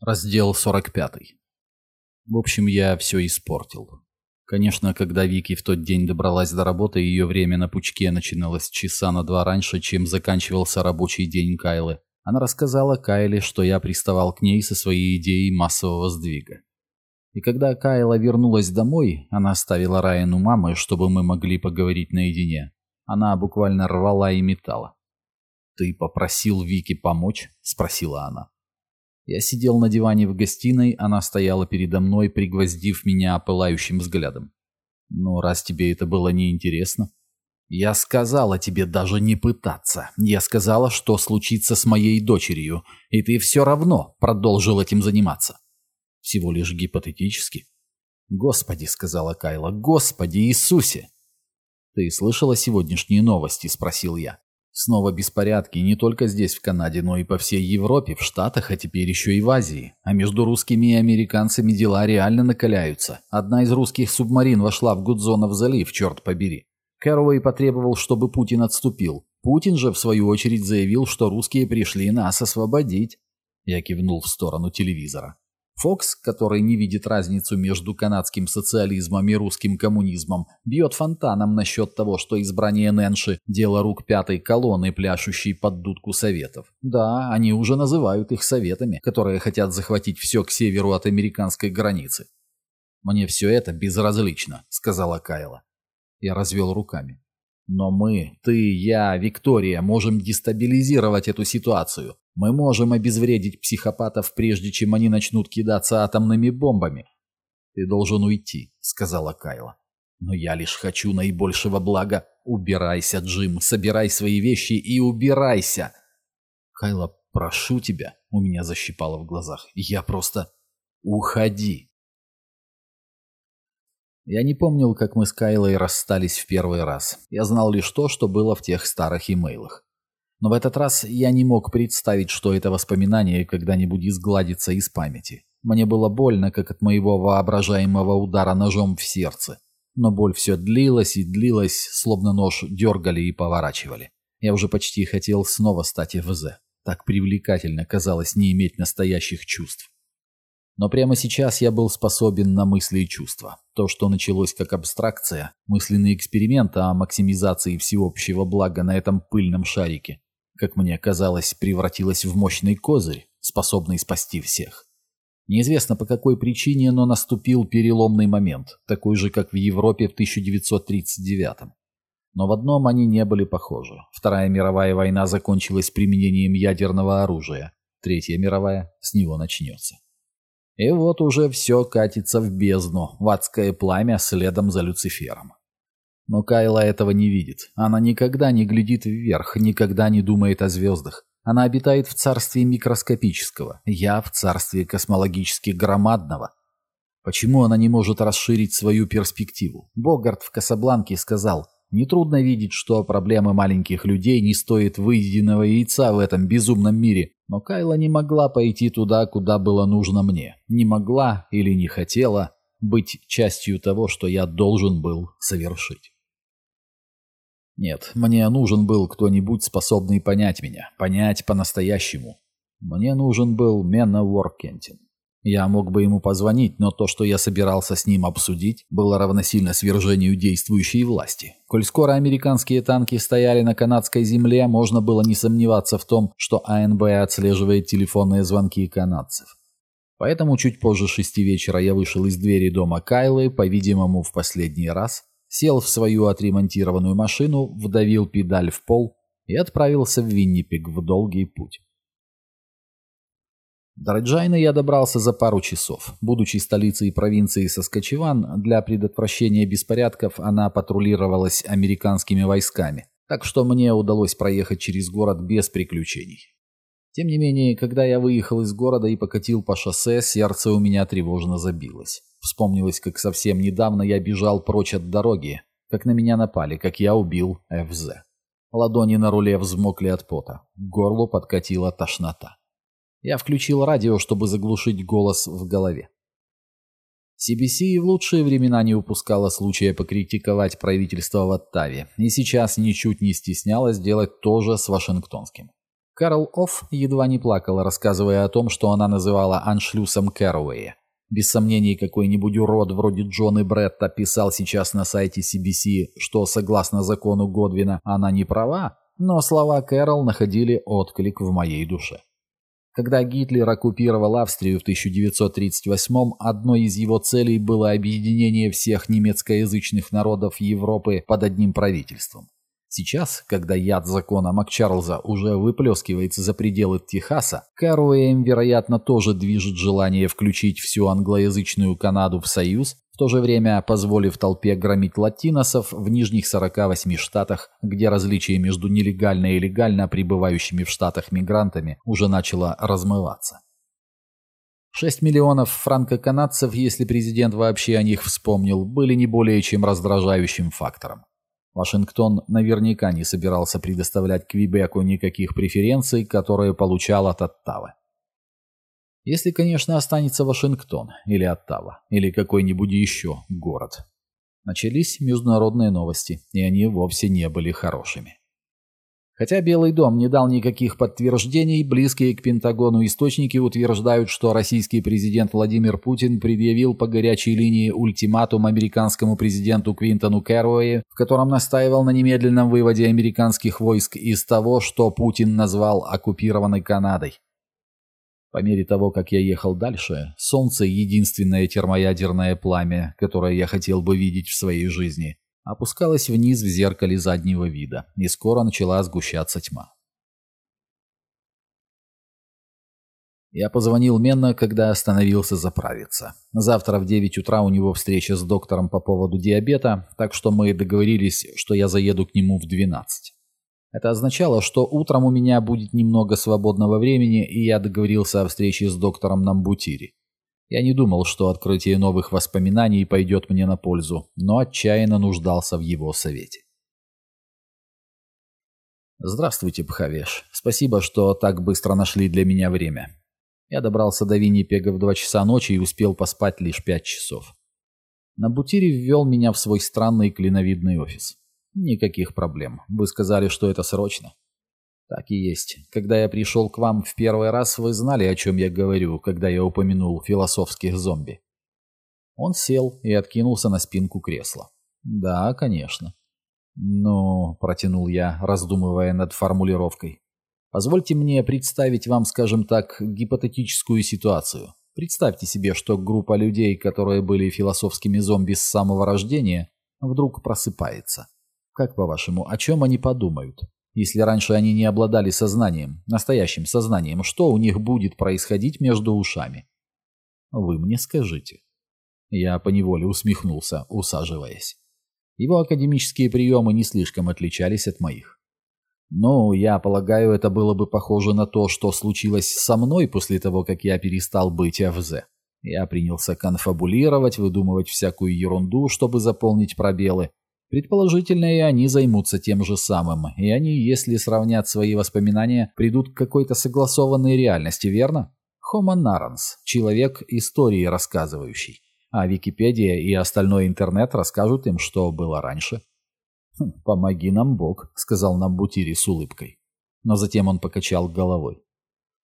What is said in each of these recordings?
Раздел 45. В общем, я все испортил. Конечно, когда Вики в тот день добралась до работы, ее время на пучке начиналось часа на два раньше, чем заканчивался рабочий день Кайлы. Она рассказала Кайле, что я приставал к ней со своей идеей массового сдвига. И когда Кайла вернулась домой, она оставила Райан у мамы, чтобы мы могли поговорить наедине. Она буквально рвала и метала. «Ты попросил Вики помочь?» – спросила она. Я сидел на диване в гостиной, она стояла передо мной, пригвоздив меня пылающим взглядом. «Ну, раз тебе это было неинтересно...» «Я сказала тебе даже не пытаться. Я сказала, что случится с моей дочерью, и ты все равно продолжил этим заниматься». «Всего лишь гипотетически». «Господи», — сказала Кайла, — «Господи Иисусе!» «Ты слышала сегодняшние новости?» — спросил я. Снова беспорядки не только здесь, в Канаде, но и по всей Европе, в Штатах, а теперь еще и в Азии. А между русскими и американцами дела реально накаляются. Одна из русских субмарин вошла в Гудзонов залив, черт побери. Кэрроуэй потребовал, чтобы Путин отступил. Путин же, в свою очередь, заявил, что русские пришли нас освободить. Я кивнул в сторону телевизора. Фокс, который не видит разницу между канадским социализмом и русским коммунизмом, бьет фонтаном насчет того, что избрание Нэнши – дело рук пятой колонны, пляшущей под дудку советов. Да, они уже называют их советами, которые хотят захватить все к северу от американской границы. «Мне все это безразлично», – сказала Кайла. Я развел руками. Но мы, ты, я, Виктория, можем дестабилизировать эту ситуацию. Мы можем обезвредить психопатов, прежде чем они начнут кидаться атомными бомбами. Ты должен уйти, сказала Кайла. Но я лишь хочу наибольшего блага. Убирайся, Джим, собирай свои вещи и убирайся. Кайла, прошу тебя, у меня защипало в глазах. Я просто... Уходи. Я не помнил, как мы с Кайлой расстались в первый раз. Я знал лишь то, что было в тех старых имейлах. Но в этот раз я не мог представить, что это воспоминание когда-нибудь изгладится из памяти. Мне было больно, как от моего воображаемого удара ножом в сердце. Но боль все длилась и длилась, словно нож дергали и поворачивали. Я уже почти хотел снова стать ФЗ. Так привлекательно казалось не иметь настоящих чувств. Но прямо сейчас я был способен на мысли и чувства. То, что началось как абстракция, мысленный эксперимент о максимизации всеобщего блага на этом пыльном шарике, как мне казалось, превратилось в мощный козырь, способный спасти всех. Неизвестно по какой причине, но наступил переломный момент, такой же, как в Европе в 1939 Но в одном они не были похожи. Вторая мировая война закончилась применением ядерного оружия. Третья мировая с него начнется. И вот уже все катится в бездну, в адское пламя следом за Люцифером. Но Кайла этого не видит. Она никогда не глядит вверх, никогда не думает о звездах. Она обитает в царстве микроскопического, я в царстве космологически громадного. Почему она не может расширить свою перспективу? Богарт в Касабланке сказал – Нетрудно видеть, что проблемы маленьких людей не стоят выеденного яйца в этом безумном мире, но Кайла не могла пойти туда, куда было нужно мне. Не могла или не хотела быть частью того, что я должен был совершить. Нет, мне нужен был кто-нибудь, способный понять меня, понять по-настоящему. Мне нужен был Мена Уоркентин. Я мог бы ему позвонить, но то, что я собирался с ним обсудить, было равносильно свержению действующей власти. Коль скоро американские танки стояли на канадской земле, можно было не сомневаться в том, что АНБ отслеживает телефонные звонки канадцев. Поэтому чуть позже шести вечера я вышел из двери дома Кайлы, по-видимому, в последний раз, сел в свою отремонтированную машину, вдавил педаль в пол и отправился в Виннипег в долгий путь. До Раджайна я добрался за пару часов. Будучи столицей провинции Соскочеван, для предотвращения беспорядков она патрулировалась американскими войсками, так что мне удалось проехать через город без приключений. Тем не менее, когда я выехал из города и покатил по шоссе, сердце у меня тревожно забилось. Вспомнилось, как совсем недавно я бежал прочь от дороги, как на меня напали, как я убил ФЗ. Ладони на руле взмокли от пота, к горлу подкатила тошнота. Я включил радио, чтобы заглушить голос в голове. CBC в лучшие времена не упускала случая покритиковать правительство в Оттаве, и сейчас ничуть не стеснялась делать то же с Вашингтонским. Карл Офф едва не плакала, рассказывая о том, что она называла аншлюсом Кэрроуэя. Без сомнений, какой-нибудь урод вроде Джона Бретта писал сейчас на сайте CBC, что, согласно закону Годвина, она не права, но слова Кэрол находили отклик в моей душе. Когда Гитлер оккупировал Австрию в 1938-м, одной из его целей было объединение всех немецкоязычных народов Европы под одним правительством. Сейчас, когда яд закона Макчарлза уже выплескивается за пределы Техаса, Каруэем, вероятно, тоже движет желание включить всю англоязычную Канаду в Союз, в то же время позволив толпе громить латиносов в нижних 48 штатах, где различие между нелегально и легально пребывающими в штатах мигрантами уже начало размываться. 6 миллионов франко-канадцев, если президент вообще о них вспомнил, были не более чем раздражающим фактором. Вашингтон наверняка не собирался предоставлять Квебеку никаких преференций, которые получал от Оттавы. Если, конечно, останется Вашингтон или Оттава, или какой-нибудь еще город. Начались международные новости, и они вовсе не были хорошими. Хотя Белый дом не дал никаких подтверждений, близкие к Пентагону источники утверждают, что российский президент Владимир Путин предъявил по горячей линии ультиматум американскому президенту Квинтону Кэррои, в котором настаивал на немедленном выводе американских войск из того, что Путин назвал оккупированной Канадой. По мере того, как я ехал дальше, солнце — единственное термоядерное пламя, которое я хотел бы видеть в своей жизни — опускалась вниз в зеркале заднего вида, и скоро начала сгущаться тьма. Я позвонил Менна, когда остановился заправиться. Завтра в 9 утра у него встреча с доктором по поводу диабета, так что мы договорились, что я заеду к нему в 12. Это означало, что утром у меня будет немного свободного времени, и я договорился о встрече с доктором Намбутири. Я не думал, что открытие новых воспоминаний пойдет мне на пользу, но отчаянно нуждался в его совете. «Здравствуйте, Пхавеш. Спасибо, что так быстро нашли для меня время. Я добрался до Виннипега в два часа ночи и успел поспать лишь пять часов. Набутири ввел меня в свой странный клиновидный офис. Никаких проблем. Вы сказали, что это срочно. Так и есть. Когда я пришел к вам в первый раз, вы знали, о чем я говорю, когда я упомянул философских зомби. Он сел и откинулся на спинку кресла. Да, конечно. Ну, протянул я, раздумывая над формулировкой. Позвольте мне представить вам, скажем так, гипотетическую ситуацию. Представьте себе, что группа людей, которые были философскими зомби с самого рождения, вдруг просыпается. Как по-вашему, о чем они подумают? Если раньше они не обладали сознанием, настоящим сознанием, что у них будет происходить между ушами? Вы мне скажите. Я поневоле усмехнулся, усаживаясь. Его академические приемы не слишком отличались от моих. Ну, я полагаю, это было бы похоже на то, что случилось со мной после того, как я перестал быть АВЗ. Я принялся конфабулировать, выдумывать всякую ерунду, чтобы заполнить пробелы, Предположительно, и они займутся тем же самым, и они, если сравнят свои воспоминания, придут к какой-то согласованной реальности, верно? Homo narans – человек истории рассказывающий, а Википедия и остальной интернет расскажут им, что было раньше. «Хм, «Помоги нам, Бог», – сказал нам Бутири с улыбкой. Но затем он покачал головой.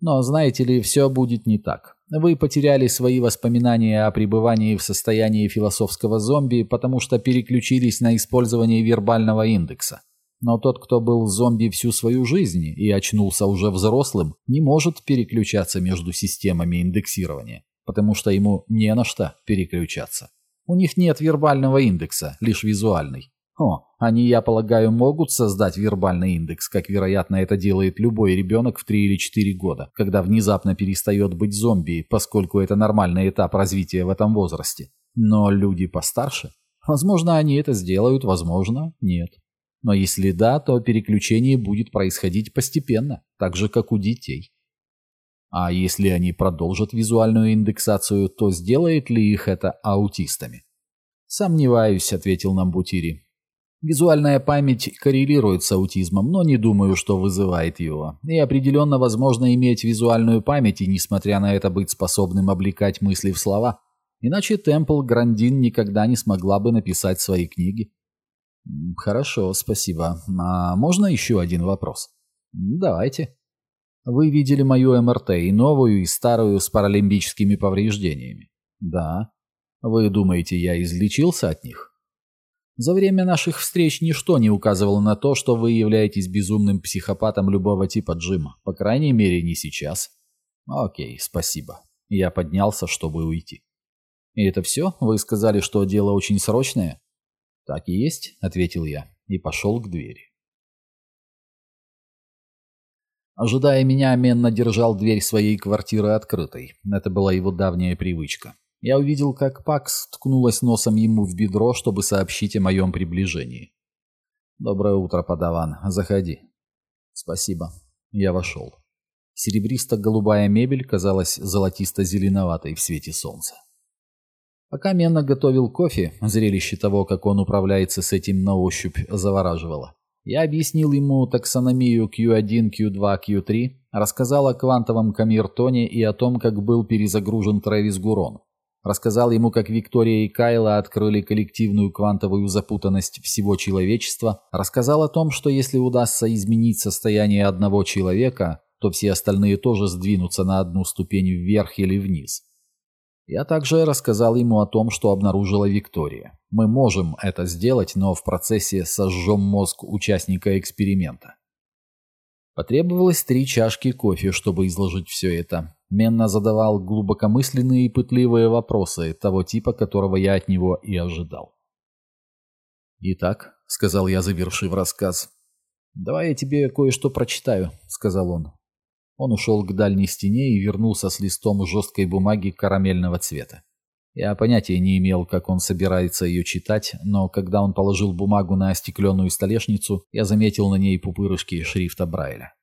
«Но, знаете ли, все будет не так. Вы потеряли свои воспоминания о пребывании в состоянии философского зомби, потому что переключились на использование вербального индекса. Но тот, кто был зомби всю свою жизнь и очнулся уже взрослым, не может переключаться между системами индексирования, потому что ему не на что переключаться. У них нет вербального индекса, лишь визуальный. О, они, я полагаю, могут создать вербальный индекс, как, вероятно, это делает любой ребенок в 3 или 4 года, когда внезапно перестает быть зомби, поскольку это нормальный этап развития в этом возрасте. Но люди постарше? Возможно, они это сделают, возможно, нет. Но если да, то переключение будет происходить постепенно, так же, как у детей. А если они продолжат визуальную индексацию, то сделает ли их это аутистами? «Сомневаюсь», — ответил нам Бутири. Визуальная память коррелирует с аутизмом, но не думаю, что вызывает его. И определенно возможно иметь визуальную память и, несмотря на это, быть способным облекать мысли в слова. Иначе Темпл Грандин никогда не смогла бы написать свои книги. Хорошо, спасибо. А можно еще один вопрос? Давайте. Вы видели мою МРТ и новую, и старую с паралимбическими повреждениями. Да. Вы думаете, я излечился от них? За время наших встреч ничто не указывало на то, что вы являетесь безумным психопатом любого типа Джима. По крайней мере, не сейчас. Окей, спасибо. Я поднялся, чтобы уйти. И это все? Вы сказали, что дело очень срочное? Так и есть, ответил я и пошел к двери. Ожидая меня, Менна держал дверь своей квартиры открытой. Это была его давняя привычка. Я увидел, как Пакс ткнулась носом ему в бедро, чтобы сообщить о моем приближении. «Доброе утро, подаван. Заходи». «Спасибо». Я вошел. Серебристо-голубая мебель казалась золотисто-зеленоватой в свете солнца. Пока Менна готовил кофе, зрелище того, как он управляется с этим на ощупь, завораживало. Я объяснил ему таксономию Q1, Q2, Q3, рассказал о квантовом камертоне и о том, как был перезагружен Трэвис Гурон. Рассказал ему, как Виктория и Кайла открыли коллективную квантовую запутанность всего человечества. Рассказал о том, что если удастся изменить состояние одного человека, то все остальные тоже сдвинутся на одну ступень вверх или вниз. Я также рассказал ему о том, что обнаружила Виктория. Мы можем это сделать, но в процессе сожжем мозг участника эксперимента. Потребовалось три чашки кофе, чтобы изложить все это. Менна задавал глубокомысленные и пытливые вопросы, того типа, которого я от него и ожидал. «Итак», — сказал я, завершив рассказ, — «давай я тебе кое-что прочитаю», — сказал он. Он ушел к дальней стене и вернулся с листом жесткой бумаги карамельного цвета. Я понятия не имел, как он собирается ее читать, но когда он положил бумагу на остекленную столешницу, я заметил на ней пупырышки шрифта Брайля.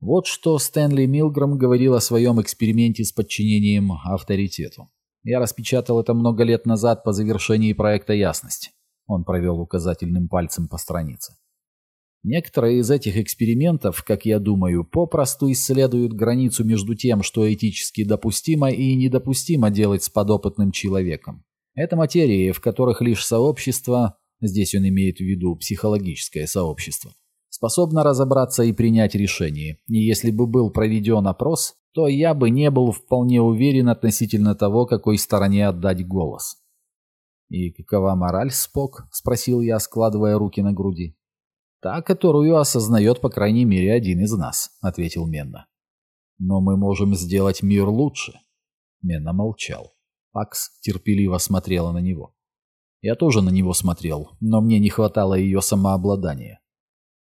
Вот что Стэнли Милграм говорил о своем эксперименте с подчинением авторитету. Я распечатал это много лет назад по завершении проекта «Ясность». Он провел указательным пальцем по странице. Некоторые из этих экспериментов, как я думаю, попросту исследуют границу между тем, что этически допустимо и недопустимо делать с подопытным человеком. Это материи, в которых лишь сообщество, здесь он имеет в виду психологическое сообщество, способно разобраться и принять решение. И если бы был проведен опрос, то я бы не был вполне уверен относительно того, какой стороне отдать голос. «И какова мораль, Спок?» – спросил я, складывая руки на груди. «Та, которую осознает, по крайней мере, один из нас», — ответил Менна. «Но мы можем сделать мир лучше». Менна молчал. Пакс терпеливо смотрела на него. Я тоже на него смотрел, но мне не хватало ее самообладания.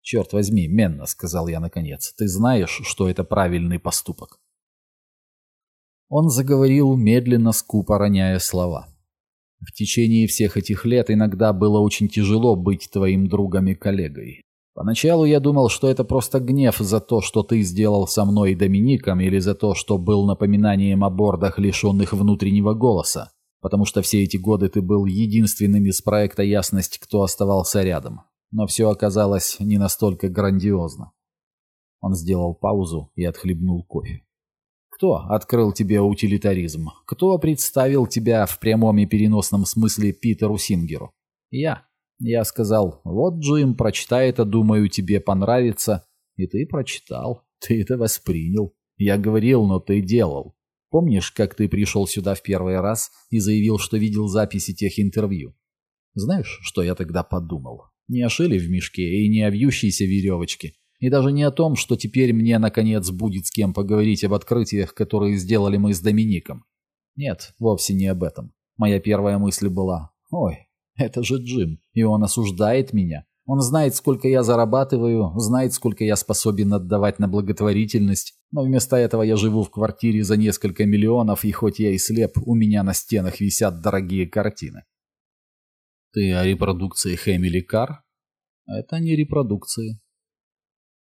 «Черт возьми, Менна», — сказал я наконец, — «ты знаешь, что это правильный поступок». Он заговорил, медленно, скупо роняя слова. В течение всех этих лет иногда было очень тяжело быть твоим другом и коллегой. Поначалу я думал, что это просто гнев за то, что ты сделал со мной и Домиником, или за то, что был напоминанием о бордах, лишенных внутреннего голоса, потому что все эти годы ты был единственным из проекта «Ясность», кто оставался рядом. Но все оказалось не настолько грандиозно. Он сделал паузу и отхлебнул кофе. Кто открыл тебе утилитаризм? Кто представил тебя в прямом и переносном смысле Питеру Сингеру? Я. Я сказал, вот, Джим, прочитай это, думаю, тебе понравится. И ты прочитал. Ты это воспринял. Я говорил, но ты делал. Помнишь, как ты пришел сюда в первый раз и заявил, что видел записи тех интервью? Знаешь, что я тогда подумал? Не о шиле в мешке и не о вьющейся веревочке, и даже не о том, что теперь мне, наконец, будет с кем поговорить об открытиях, которые сделали мы с Домиником. Нет, вовсе не об этом. Моя первая мысль была, ой, это же Джим, и он осуждает меня. Он знает, сколько я зарабатываю, знает, сколько я способен отдавать на благотворительность, но вместо этого я живу в квартире за несколько миллионов, и хоть я и слеп, у меня на стенах висят дорогие картины. Ты о репродукции Хэмили Кар? Это не репродукции.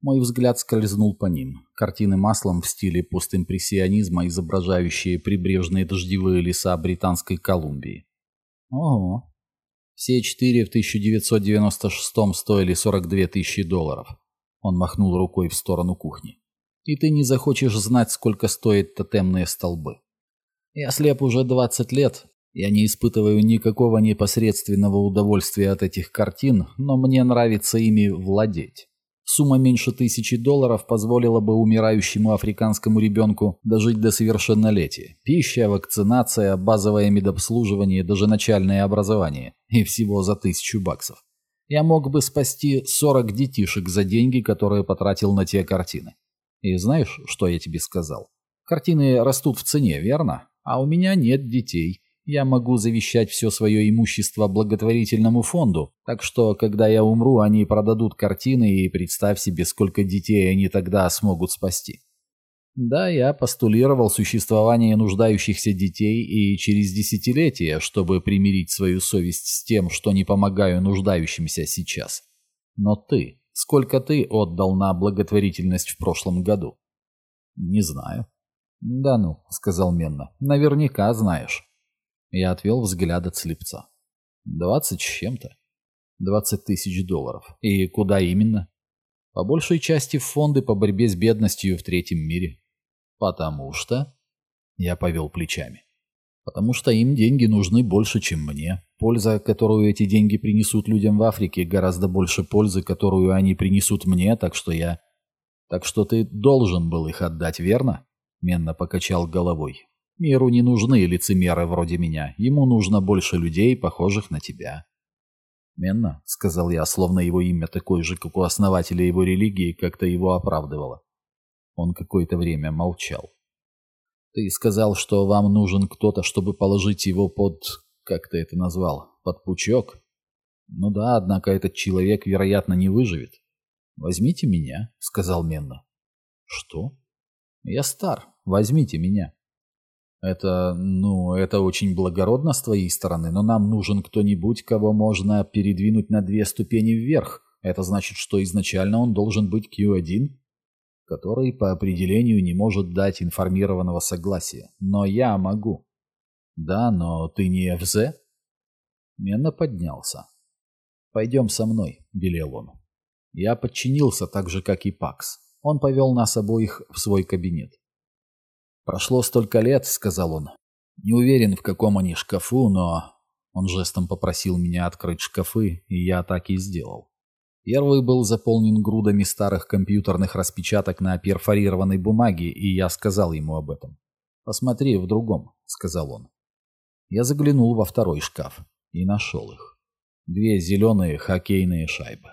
Мой взгляд скользнул по ним. Картины маслом в стиле постимпрессионизма, изображающие прибрежные дождевые леса Британской Колумбии. Ого. Все четыре в 1996 стоили 42 тысячи долларов. Он махнул рукой в сторону кухни. И ты не захочешь знать, сколько стоят тотемные столбы. Я слеп уже 20 лет. Я не испытываю никакого непосредственного удовольствия от этих картин, но мне нравится ими владеть. Сумма меньше тысячи долларов позволила бы умирающему африканскому ребенку дожить до совершеннолетия. Пища, вакцинация, базовое медобслуживание, даже начальное образование. И всего за тысячу баксов. Я мог бы спасти 40 детишек за деньги, которые потратил на те картины. И знаешь, что я тебе сказал? Картины растут в цене, верно? А у меня нет детей. Я могу завещать все свое имущество благотворительному фонду, так что, когда я умру, они продадут картины, и представь себе, сколько детей они тогда смогут спасти. Да, я постулировал существование нуждающихся детей и через десятилетия, чтобы примирить свою совесть с тем, что не помогаю нуждающимся сейчас. Но ты, сколько ты отдал на благотворительность в прошлом году? Не знаю. Да ну, сказал Менна, наверняка знаешь. Я отвел взгляд от слепца. «Двадцать с чем-то. Двадцать тысяч долларов. И куда именно?» «По большей части в фонды по борьбе с бедностью в третьем мире». «Потому что...» Я повел плечами. «Потому что им деньги нужны больше, чем мне. Польза, которую эти деньги принесут людям в Африке, гораздо больше пользы, которую они принесут мне, так что я...» «Так что ты должен был их отдать, верно?» Менно покачал головой. Миру не нужны лицемеры вроде меня. Ему нужно больше людей, похожих на тебя. «Менна», — сказал я, словно его имя такое же, как у основателя его религии, как-то его оправдывало. Он какое-то время молчал. «Ты сказал, что вам нужен кто-то, чтобы положить его под... как ты это назвал? Под пучок?» «Ну да, однако этот человек, вероятно, не выживет». «Возьмите меня», — сказал Менна. «Что?» «Я стар. Возьмите меня». Это, ну, это очень благородно с твоей стороны, но нам нужен кто-нибудь, кого можно передвинуть на две ступени вверх. Это значит, что изначально он должен быть Q1, который по определению не может дать информированного согласия. Но я могу. Да, но ты не ФЗ? Менно поднялся. «Пойдем со мной», — велел он. Я подчинился так же, как и Пакс. Он повел нас обоих в свой кабинет. «Прошло столько лет», — сказал он. «Не уверен, в каком они шкафу, но...» Он жестом попросил меня открыть шкафы, и я так и сделал. Первый был заполнен грудами старых компьютерных распечаток на перфорированной бумаге, и я сказал ему об этом. «Посмотри в другом», — сказал он. Я заглянул во второй шкаф и нашел их. Две зеленые хоккейные шайбы.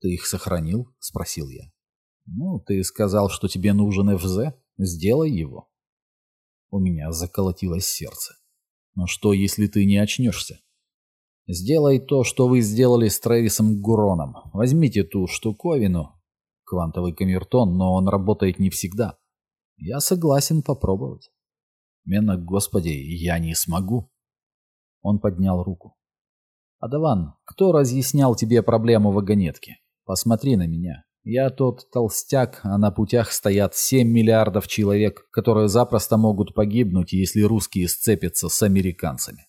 «Ты их сохранил?» — спросил я. «Ну, ты сказал, что тебе нужен ФЗ?» Сделай его. У меня заколотилось сердце. Но что, если ты не очнешься? Сделай то, что вы сделали с Трэвисом Гуроном. Возьмите ту штуковину. Квантовый камертон, но он работает не всегда. Я согласен попробовать. Мена, господи, я не смогу. Он поднял руку. Адаван, кто разъяснял тебе проблему вагонетки? Посмотри на меня. Я тот толстяк, а на путях стоят 7 миллиардов человек, которые запросто могут погибнуть, если русские сцепятся с американцами.